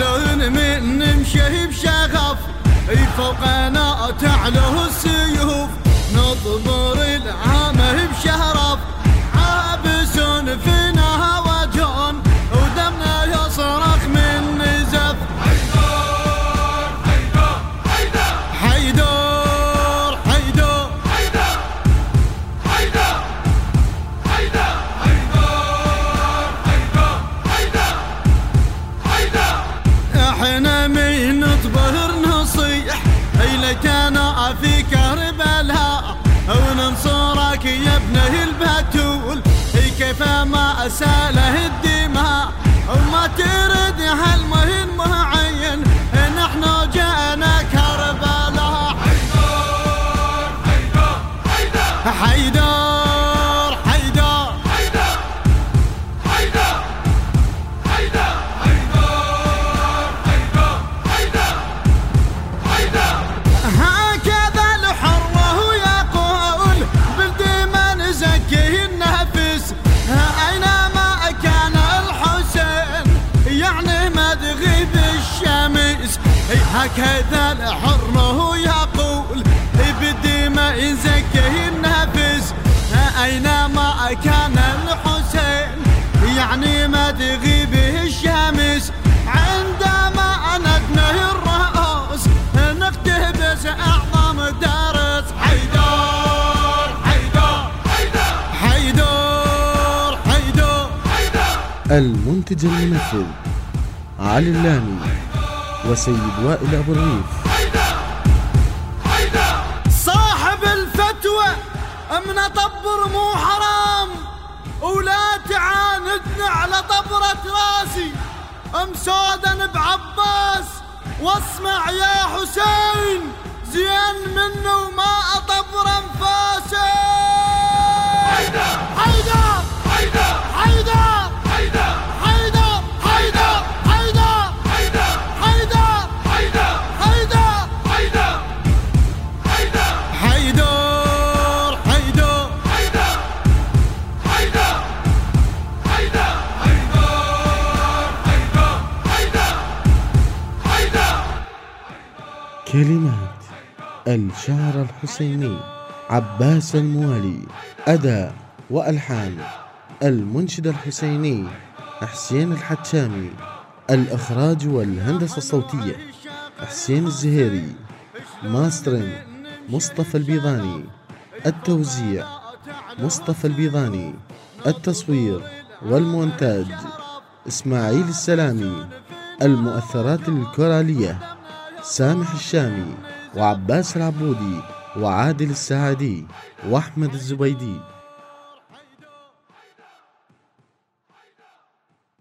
شلون من نمشي بشغف فوقنا تعلو السيوف نطبر العامة بشرف عابسون فينا وجون ودمنا يصرخ من نزف حيدر حيدر حيدر. حيدر حيدر حيدر حيدر حيدر حيدر حيدر حيدر إحنا من نطبر نصيح اي ليتنا في كربلاء ما أساله الدماء وما ترد هالمهن معين نحن جانا كربلاء. حيدر حيدر حيدر. هكذا الحر يقول بالدماء يزكي النفس أينما كان الحسين؟ يعني ما تغيب الشمس. عندما ندنه الرأس نقتبس أعظم درس. حيدر حيدر حيدر. حيدر حيدر. المنتج المنفذ علي اللامي. وسيد وائل أبو حيدر صاحب الفتوى من طبر مو حرام؟ ولا تعاندنا على طبرة راسي. أم سودا بعباس واسمع يا حسين زين منه ما كلمات الشاعر الحسيني عباس الموالي أداء وألحان المنشد الحسيني حسين الحتشامي الإخراج والهندسة الصوتية حسين الزهيري ماسترين مصطفى البيضاني التوزيع مصطفى البيضاني التصوير والمونتاج إسماعيل السلامي المؤثرات الكورالية سامح الشامي وعباس العبودي وعادل السعدي وأحمد الزبيدي.